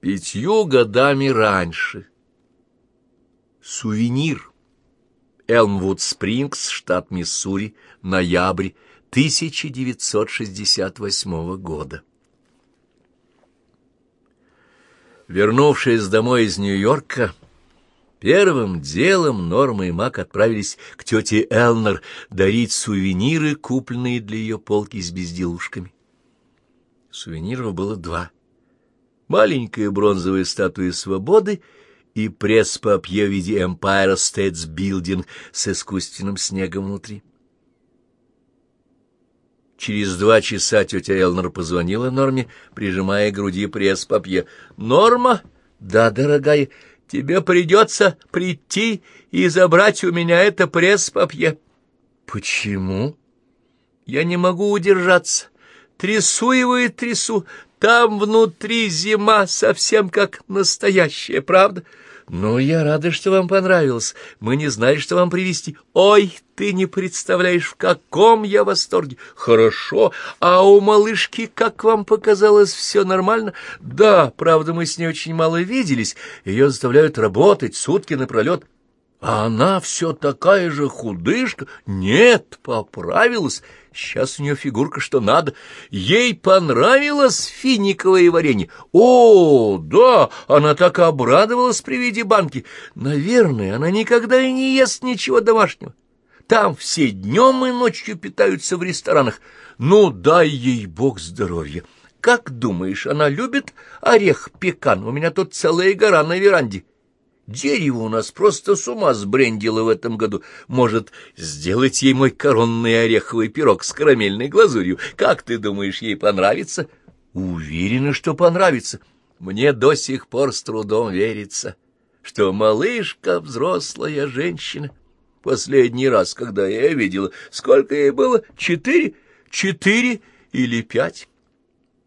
Пятью годами раньше. Сувенир. Элмвуд Спрингс, штат Миссури, ноябрь 1968 года. Вернувшись домой из Нью-Йорка, первым делом Норма и Мак отправились к тете Элнер дарить сувениры, купленные для ее полки с безделушками. Сувениров было два. Маленькая бронзовая статуя свободы и пресс-папье в виде Empire States Building с искусственным снегом внутри. Через два часа тетя Элнер позвонила Норме, прижимая к груди пресс-папье. «Норма? Да, дорогая, тебе придется прийти и забрать у меня это пресс-папье». «Почему?» «Я не могу удержаться. Трясу его и трясу. Там внутри зима совсем как настоящая, правда?» «Ну, я рада, что вам понравилось. Мы не знали, что вам привезти. Ой, ты не представляешь, в каком я восторге. Хорошо. А у малышки, как вам показалось, все нормально? Да, правда, мы с ней очень мало виделись. Ее заставляют работать сутки напролет. А она все такая же худышка. Нет, поправилась. Сейчас у нее фигурка что надо. Ей понравилось финиковое варенье. О, да, она так обрадовалась при виде банки. Наверное, она никогда и не ест ничего домашнего. Там все днем и ночью питаются в ресторанах. Ну, дай ей бог здоровья. Как думаешь, она любит орех пекан? У меня тут целая гора на веранде. Дерево у нас просто с ума сбрендило в этом году. Может, сделать ей мой коронный ореховый пирог с карамельной глазурью? Как ты думаешь, ей понравится? Уверена, что понравится. Мне до сих пор с трудом верится, что малышка взрослая женщина. Последний раз, когда я видела, сколько ей было? Четыре? Четыре или пять?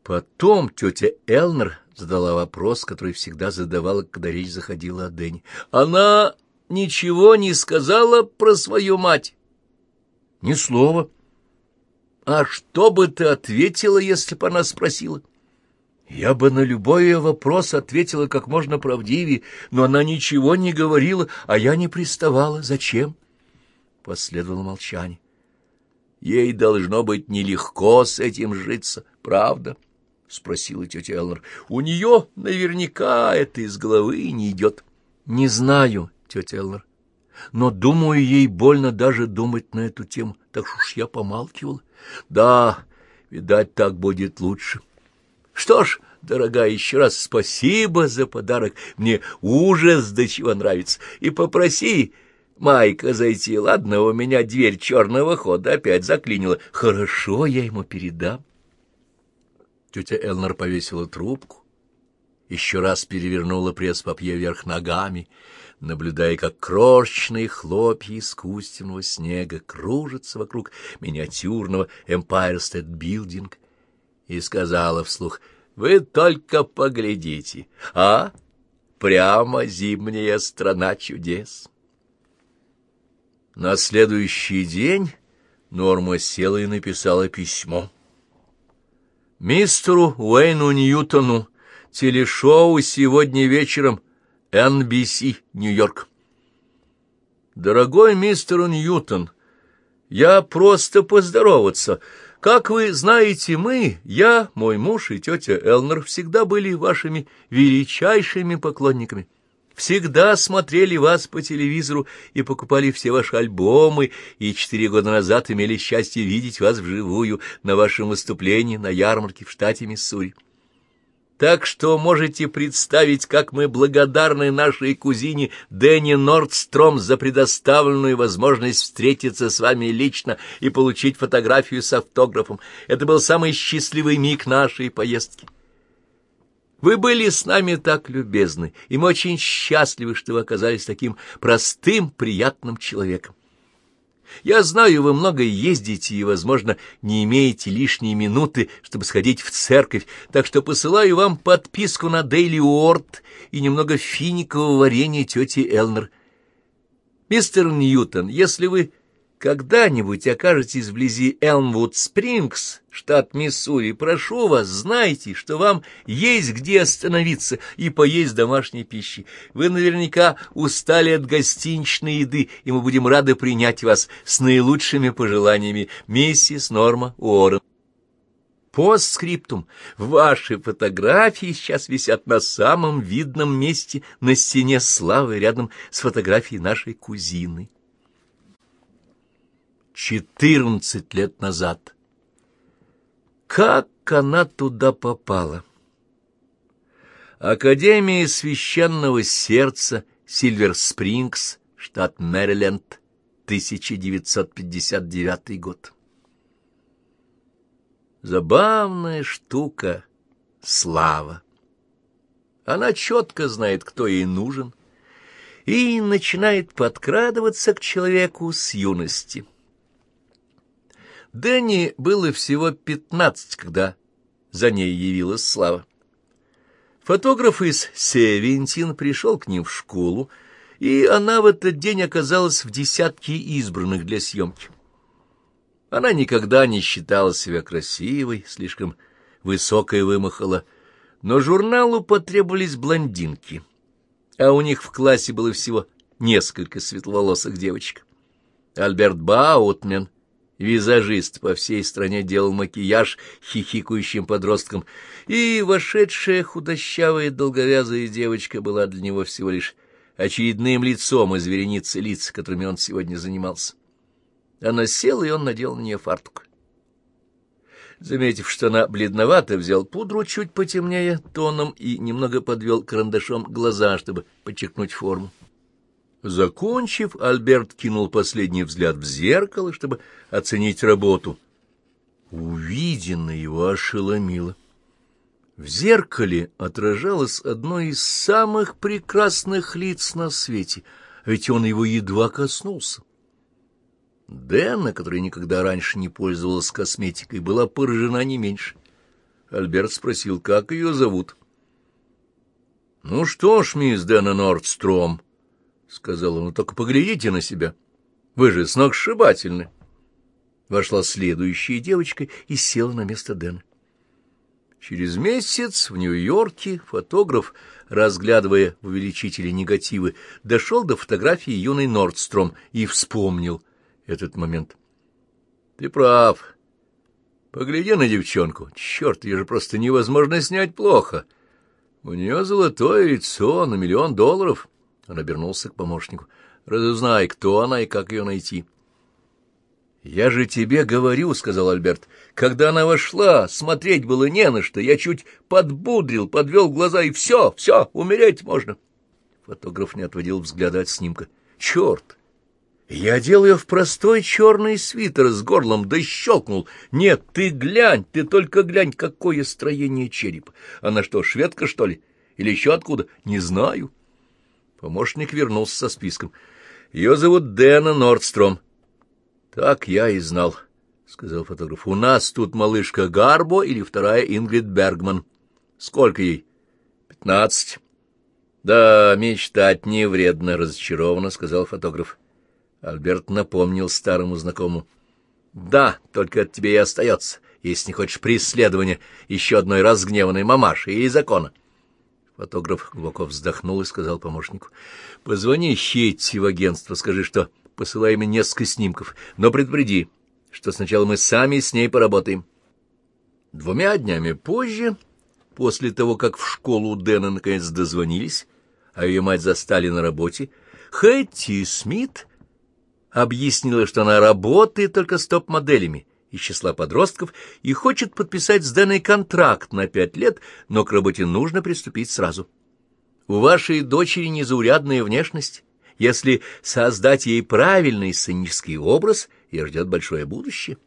Потом тетя Элнер задала вопрос, который всегда задавала, когда речь заходила о Дэне. Она ничего не сказала про свою мать? Ни слова. А что бы ты ответила, если бы она спросила? Я бы на любой вопрос ответила как можно правдивее, но она ничего не говорила, а я не приставала. Зачем? Последовало молчание. Ей должно быть нелегко с этим житься, правда? —— спросила тетя Элнер. — У нее наверняка это из головы не идет. — Не знаю, тетя Элнер, но, думаю, ей больно даже думать на эту тему, так уж я помалкивал. Да, видать, так будет лучше. Что ж, дорогая, еще раз спасибо за подарок. Мне ужас до чего нравится. И попроси Майка зайти. Ладно, у меня дверь черного хода опять заклинила. Хорошо, я ему передам. Тетя Элнер повесила трубку, еще раз перевернула пресс-папье вверх ногами, наблюдая, как крошечные хлопья искусственного снега кружатся вокруг миниатюрного Empire State Building, и сказала вслух, «Вы только поглядите, а? Прямо зимняя страна чудес!» На следующий день Норма села и написала письмо. Мистеру Уэйну Ньютону. Телешоу сегодня вечером. NBC, Нью-Йорк. Дорогой мистер Ньютон, я просто поздороваться. Как вы знаете, мы, я, мой муж и тетя Элнер всегда были вашими величайшими поклонниками всегда смотрели вас по телевизору и покупали все ваши альбомы, и четыре года назад имели счастье видеть вас вживую на вашем выступлении на ярмарке в штате Миссури. Так что можете представить, как мы благодарны нашей кузине Дэнни Нордстром за предоставленную возможность встретиться с вами лично и получить фотографию с автографом. Это был самый счастливый миг нашей поездки. Вы были с нами так любезны, и мы очень счастливы, что вы оказались таким простым, приятным человеком. Я знаю, вы много ездите и, возможно, не имеете лишние минуты, чтобы сходить в церковь, так что посылаю вам подписку на Дейли Уорд и немного финикового варенья тети Элнер. Мистер Ньютон, если вы когда-нибудь окажетесь вблизи Элмвуд-Спрингс, штат Миссури, прошу вас, знайте, что вам есть где остановиться и поесть домашней пищи. Вы наверняка устали от гостиничной еды, и мы будем рады принять вас с наилучшими пожеланиями, миссис Норма Уоррен. Постскриптум. Ваши фотографии сейчас висят на самом видном месте на стене славы рядом с фотографией нашей кузины четырнадцать лет назад. Как она туда попала? Академия священного сердца Сильвер-Спрингс, штат Мэриленд, 1959 год. Забавная штука — слава. Она четко знает, кто ей нужен, и начинает подкрадываться к человеку с юности. Дэнни было всего пятнадцать, когда за ней явилась слава. Фотограф из Севентин пришел к ним в школу, и она в этот день оказалась в десятке избранных для съемки. Она никогда не считала себя красивой, слишком высокой вымахала, но журналу потребовались блондинки, а у них в классе было всего несколько светловолосых девочек. Альберт Баутмен Визажист по всей стране делал макияж хихикающим подросткам, и вошедшая худощавая долговязая девочка была для него всего лишь очередным лицом из вереницы лиц, которыми он сегодня занимался. Она села, и он надел на нее фартук. Заметив, что она бледновата, взял пудру чуть потемнее тоном и немного подвел карандашом глаза, чтобы подчеркнуть форму. Закончив, Альберт кинул последний взгляд в зеркало, чтобы оценить работу. Увиденное его ошеломило. В зеркале отражалось одно из самых прекрасных лиц на свете, ведь он его едва коснулся. Дэна, которая никогда раньше не пользовалась косметикой, была поражена не меньше. Альберт спросил, как ее зовут. — Ну что ж, мисс Дэна Нордстром, — сказал он, — только поглядите на себя. Вы же сногсшибательны. Вошла следующая девочка и села на место Дэна. Через месяц в Нью-Йорке фотограф, разглядывая в увеличителе негативы, дошел до фотографии юной Нордстром и вспомнил этот момент. — Ты прав. Погляди на девчонку. Черт, ее же просто невозможно снять плохо. У нее золотое лицо на миллион долларов. — он обернулся к помощнику. — Разузнай, кто она и как ее найти. — Я же тебе говорю, — сказал Альберт. — Когда она вошла, смотреть было не на что. Я чуть подбудрил, подвел глаза, и все, все, умереть можно. Фотограф не отводил взгляда от снимка. — Черт! Я одел ее в простой черный свитер с горлом, да щелкнул. Нет, ты глянь, ты только глянь, какое строение черепа. Она что, шведка, что ли? Или еще откуда? Не знаю. — Помощник вернулся со списком. Ее зовут Дэна Нордстром. Так я и знал, — сказал фотограф. У нас тут малышка Гарбо или вторая Ингрид Бергман. Сколько ей? Пятнадцать. Да, мечтать не вредно, разочарованно, — сказал фотограф. Альберт напомнил старому знакомому. Да, только от тебе и остается, если не хочешь преследования еще одной разгневанной мамаши или закона. — Фотограф глубоко вздохнул и сказал помощнику. — Позвони Хетти в агентство, скажи, что посылаем несколько снимков, но предупреди, что сначала мы сами с ней поработаем. Двумя днями позже, после того, как в школу Дэна наконец дозвонились, а ее мать застали на работе, Хэтти Смит объяснила, что она работает только с топ-моделями — из числа подростков и хочет подписать с Дэной контракт на пять лет, но к работе нужно приступить сразу. У вашей дочери незаурядная внешность. Если создать ей правильный сценический образ, ее ждет большое будущее.